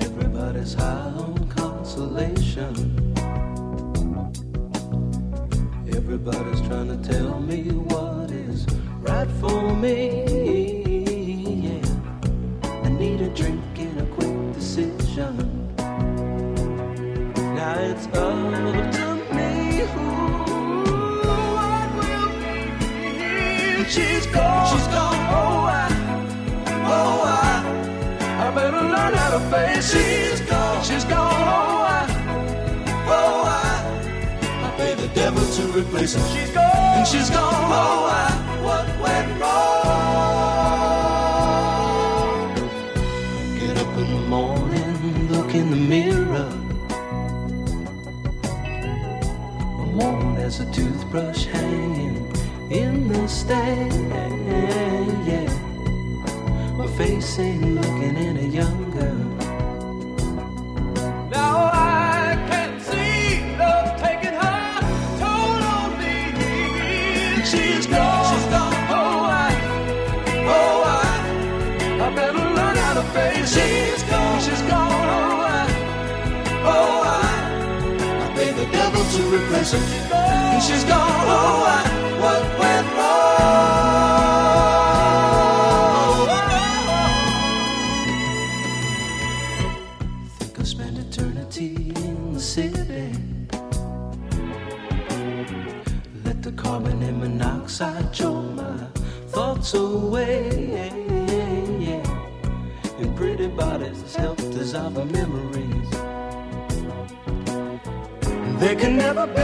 Everybody's high on consolation. Everybody's trying to tell me what is right for me. Yeah. I need a drink and a quick decision. Now it's up to me. Ooh, what will be? She's gone. She's gone. Oh, I, oh, I, I better learn how to face it. To replace her. She's gone. And she's gone. Oh, I, what went wrong? Get up in the morning, look in the mirror. I'm worn as a toothbrush hanging in the stand. Yeah, my face ain't looking any younger. She's gone. She's gone. Oh, I, oh, I, I better learn how to face it. She's gone. She's gone. Oh, oh I, oh, I, I pay the devil to replace her. She's gone. And she's gone. Oh, oh I, what went wrong? Oh, Think I'll spend eternity in the city. The carbon and monoxide choke my thoughts away. And pretty bodies help dissolve the memories. There can never be